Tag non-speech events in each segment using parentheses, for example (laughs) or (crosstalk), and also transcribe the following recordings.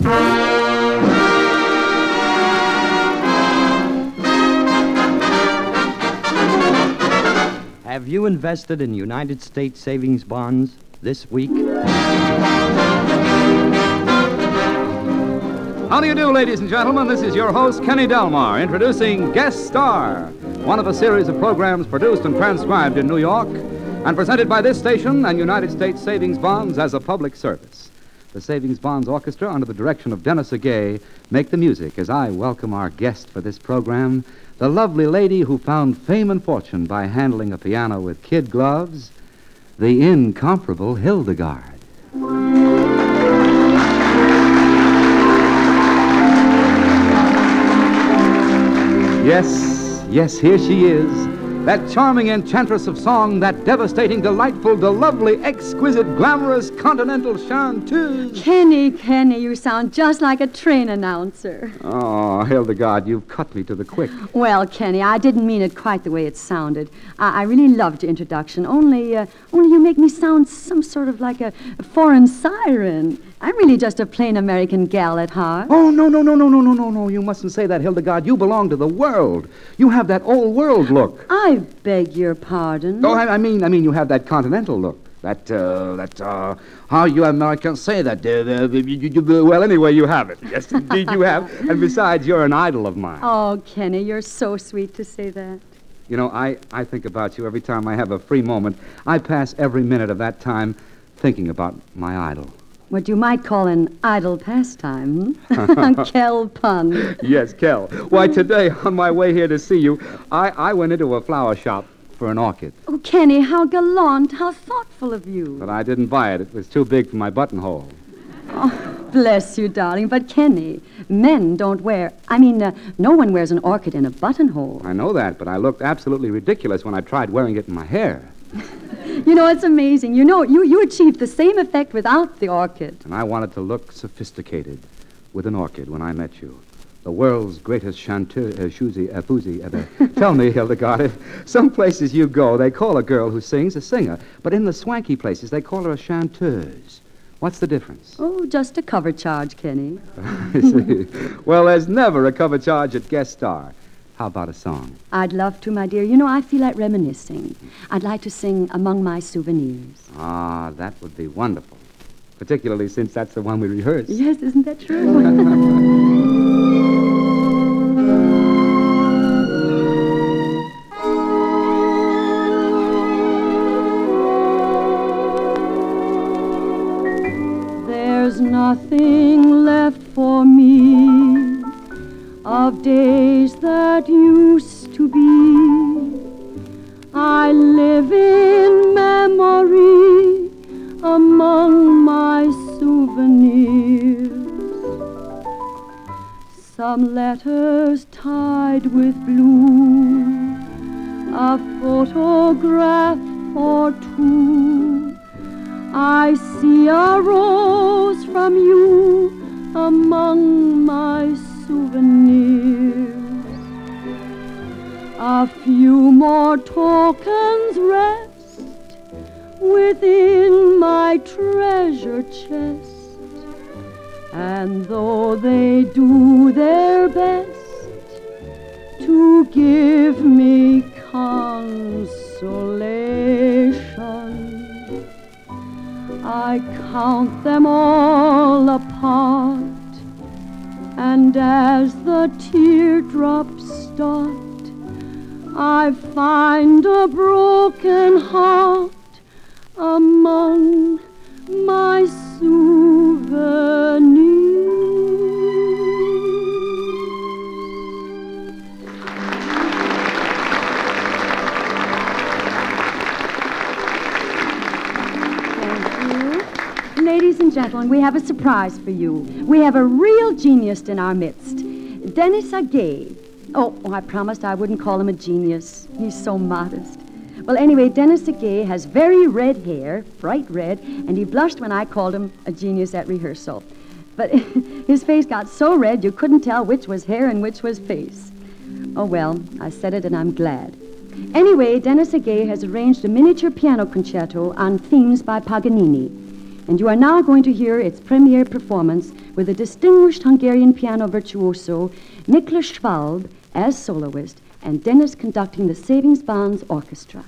Have you invested in United States savings bonds this week? How do you do, ladies and gentlemen? This is your host, Kenny Delmar, introducing Guest Star, one of a series of programs produced and transcribed in New York and presented by this station and United States Savings Bonds as a public service. The Savings Bonds Orchestra, under the direction of Dennis Agay, make the music as I welcome our guest for this program, the lovely lady who found fame and fortune by handling a piano with kid gloves, the incomparable Hildegarde. Yes, yes, here she is. That charming enchantress of song, that devastating, delightful, the lovely, exquisite, glamorous, continental chanteuse. Kenny, Kenny, you sound just like a train announcer. Oh, Hildegarde, you've cut me to the quick. Well, Kenny, I didn't mean it quite the way it sounded. I, I really loved your introduction. Only, uh, only you make me sound some sort of like a, a foreign siren. I'm really just a plain American gal at heart. Oh, no, no, no, no, no, no, no, no. You mustn't say that, Hildegarde. You belong to the world. You have that old world look. I beg your pardon. Oh, I, I mean, I mean, you have that continental look. That, uh, that, uh, how you Americans say that? Uh, uh, well, anyway, you have it. Yes, indeed, you have. (laughs) And besides, you're an idol of mine. Oh, Kenny, you're so sweet to say that. You know, I, I think about you every time I have a free moment. I pass every minute of that time thinking about my idol. What you might call an idle pastime. Hmm? (laughs) Kel pun. Yes, Kel. Why, today, on my way here to see you, I, I went into a flower shop for an orchid. Oh, Kenny, how gallant, how thoughtful of you. But I didn't buy it. It was too big for my buttonhole. Oh, bless you, darling. But, Kenny, men don't wear. I mean, uh, no one wears an orchid in a buttonhole. I know that, but I looked absolutely ridiculous when I tried wearing it in my hair. (laughs) You know, it's amazing. You know, you, you achieved the same effect without the orchid. And I wanted to look sophisticated with an orchid when I met you. The world's greatest chanteuse, uh, Shuzi, uh, uh, (laughs) Tell me, Hildegarde, if some places you go, they call a girl who sings a singer, but in the swanky places, they call her a chanteuse. What's the difference? Oh, just a cover charge, Kenny. (laughs) I see. Well, there's never a cover charge at guest star. How about a song? I'd love to, my dear. You know, I feel like reminiscing. I'd like to sing Among My Souvenirs. Ah, that would be wonderful. Particularly since that's the one we rehearsed. Yes, isn't that true? (laughs) There's nothing of days that used to be. I live in memory among my souvenirs. Some letters tied with blue, a photograph or two. I see a rose from you among A few more tokens rest within my treasure chest. And though they do their best to give me consolation, I count them all apart. And as the teardrops start, I find a broken heart among my souvenirs. Thank you. Ladies and gentlemen, we have a surprise for you. We have a real genius in our midst. Dennis Agay. Oh, I promised I wouldn't call him a genius. He's so modest. Well, anyway, Dennis Agay has very red hair, bright red, and he blushed when I called him a genius at rehearsal. But (laughs) his face got so red you couldn't tell which was hair and which was face. Oh, well, I said it and I'm glad. Anyway, Dennis Agay has arranged a miniature piano concerto on themes by Paganini. And you are now going to hear its premiere performance with a distinguished Hungarian piano virtuoso, Miklos Schwalb, as soloist, and Dennis conducting the Savings Bonds Orchestra.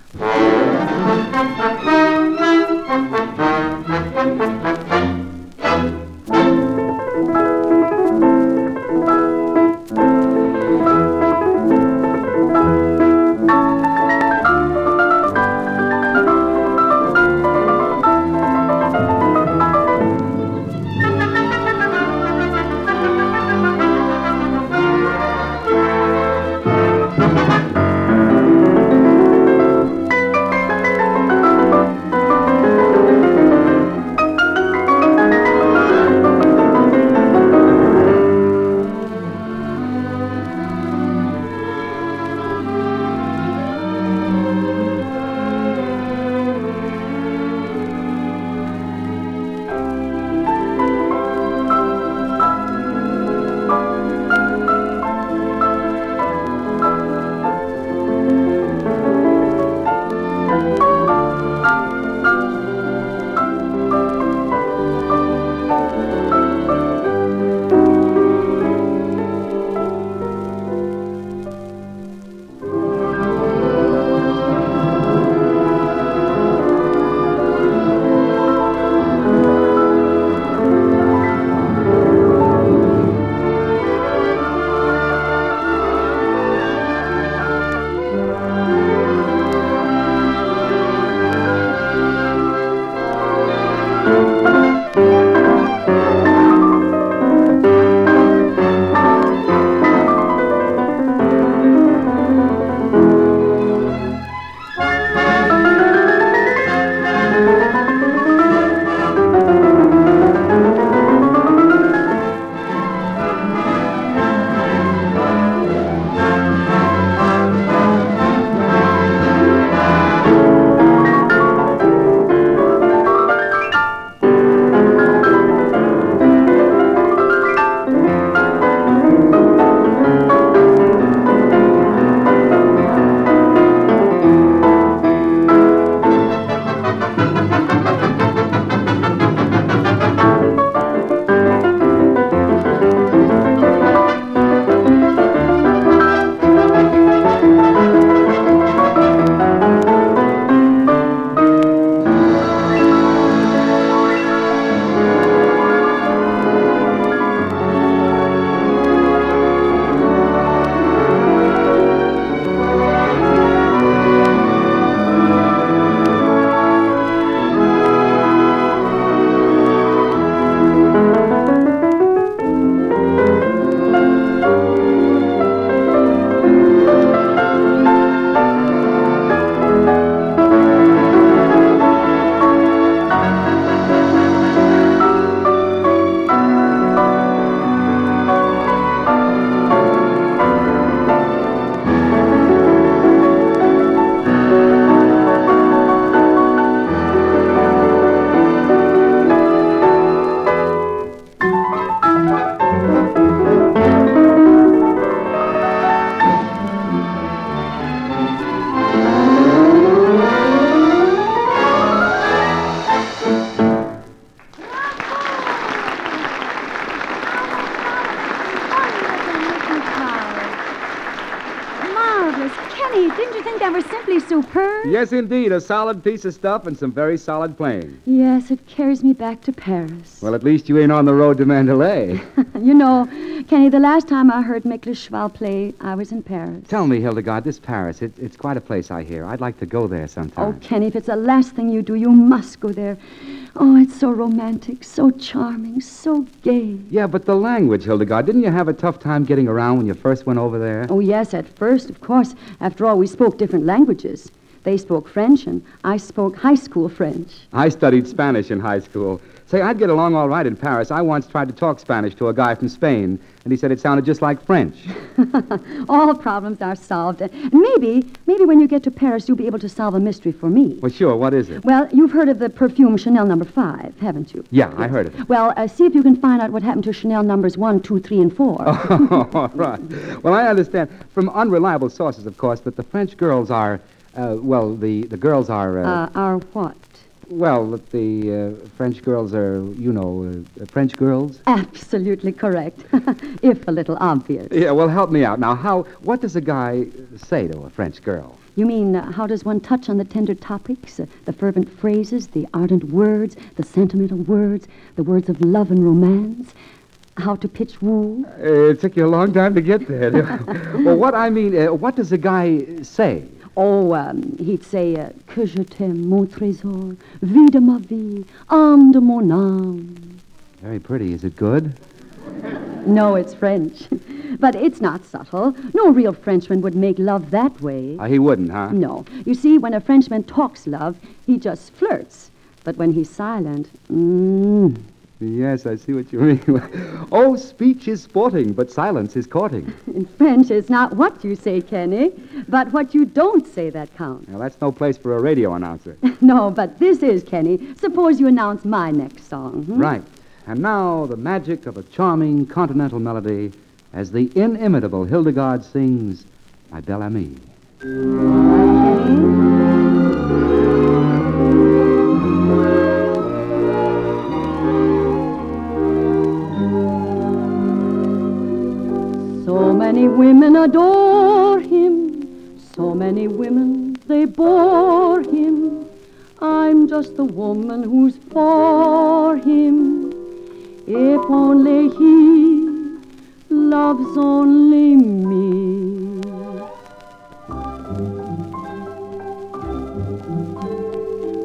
Yes, indeed. A solid piece of stuff and some very solid playing. Yes, it carries me back to Paris. Well, at least you ain't on the road to Mandalay. (laughs) you know, Kenny, the last time I heard Miklos Schwalb play, I was in Paris. Tell me, Hildegarde, this Paris, it, it's quite a place, I hear. I'd like to go there sometime. Oh, Kenny, if it's the last thing you do, you must go there. Oh, it's so romantic, so charming, so gay. Yeah, but the language, Hildegarde, didn't you have a tough time getting around when you first went over there? Oh, yes, at first, of course. After all, we spoke different languages. They spoke French, and I spoke high school French. I studied Spanish in high school. Say, I'd get along all right in Paris. I once tried to talk Spanish to a guy from Spain, and he said it sounded just like French. (laughs) All problems are solved. And maybe, maybe when you get to Paris, you'll be able to solve a mystery for me. Well, sure, what is it? Well, you've heard of the perfume Chanel number five, haven't you? Yeah, I heard of it. Well, uh, see if you can find out what happened to Chanel numbers one, two, three, and four. (laughs) Oh, all right. Well, I understand from unreliable sources, of course, that the French girls are, uh, well, the, the girls are, uh, Uh, are what? well, that the uh, French girls are, you know, uh, French girls. Absolutely correct, (laughs) if a little obvious. Yeah, well, help me out. Now, how, what does a guy say to a French girl? You mean, uh, how does one touch on the tender topics, uh, the fervent phrases, the ardent words, the sentimental words, the words of love and romance? How to pitch woo? Uh, it took you a long time to get there. (laughs) well, what I mean, uh, what does a guy say? Oh, um, he'd say, uh, Que je t'aime, mon trésor, vie de ma vie, âme de mon âme. Very pretty. Is it good? No, it's French. (laughs) but it's not subtle. No real Frenchman would make love that way. Uh, he wouldn't, huh? No. You see, when a Frenchman talks love, he just flirts. But when he's silent, mm, Yes, I see what you (laughs) mean. oh, speech is sporting, but silence is courting. in (laughs) French, it's not what you say, Kenny, but what you don't say that counts. Now, that's no place for a radio announcer. (laughs) no, but this is, Kenny. Suppose you announce my next song. hmm? right. And now, the magic of a charming continental melody as the inimitable Hildegarde sings My Belle Amie. Many women adore him, so many women they bore him. I'm just the woman who's for him. If only he loves only me.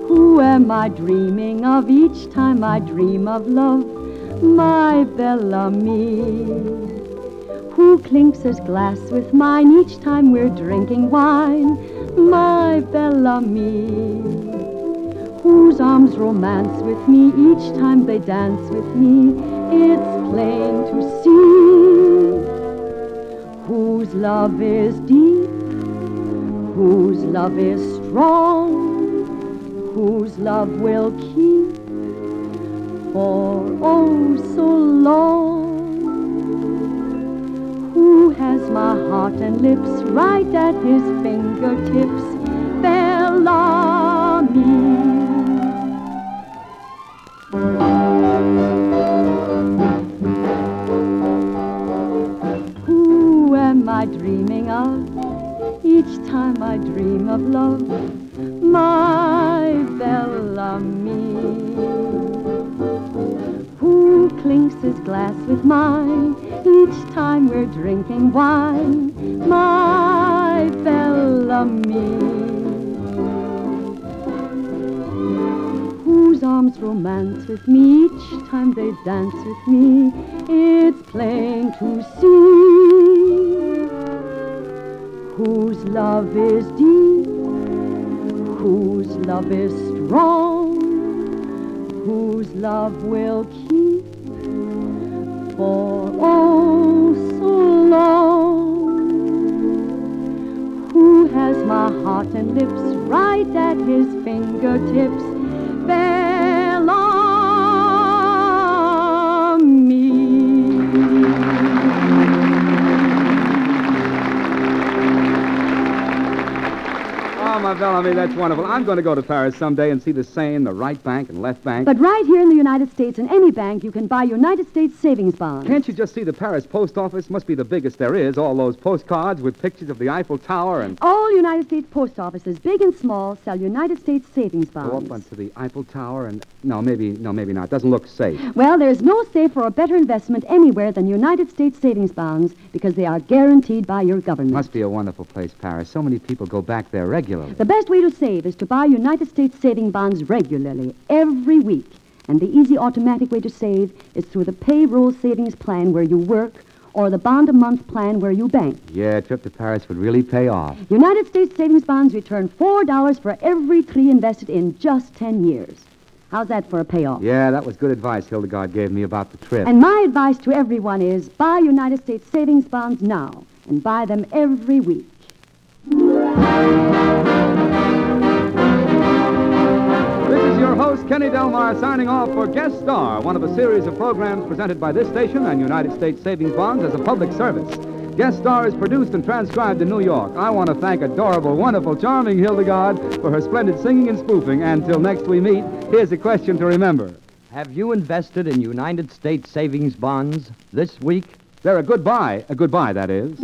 Who am I dreaming of each time I dream of love? My Bellamy who clinks his glass with mine each time we're drinking wine, my Bellamy. Whose arms romance with me each time they dance with me, it's plain to see. Whose love is deep, whose love is strong, whose love will keep for oh so long has my heart and lips right at his fingertips, Bellamy. Who am I dreaming of each time I dream of love? My Bellamy who clinks his glass with mine each time we're drinking wine, my Bellamy. Whose arms romance with me each time they dance with me, it's plain to see. Whose love is deep, whose love is strong, whose love will keep for oh so long. Who has my heart and lips right at his fingertips? Bellamy, that's wonderful. I'm going to go to Paris someday and see the Seine, the right bank and left bank. But right here in the United States, in any bank, you can buy United States savings bonds. Can't you just see the Paris post office? Must be the biggest there is. All those postcards with pictures of the Eiffel Tower and All United States post offices, big and small, sell United States savings bonds. go up onto the Eiffel Tower and no, maybe no, maybe not. Doesn't look safe. Well, there's no safer or better investment anywhere than United States savings bonds because they are guaranteed by your government. Must be a wonderful place, Paris. So many people go back there regularly. The best way to save is to buy United States saving bonds regularly, every week. And the easy automatic way to save is through the payroll savings plan where you work or the bond a month plan where you bank. Yeah, a trip to Paris would really pay off. United States savings bonds return $4 for every three invested in just 10 years. How's that for a payoff? Yeah, that was good advice Hildegarde gave me about the trip. And my advice to everyone is buy United States savings bonds now and buy them every week. Your host, Kenny Delmar, signing off for Guest Star, one of a series of programs presented by this station and United States Savings Bonds as a public service. Guest Star is produced and transcribed in New York. I want to thank adorable, wonderful, charming Hildegarde for her splendid singing and spoofing. And till next we meet, here's a question to remember. Have you invested in United States savings bonds this week? They're a good buy. A good buy, that is.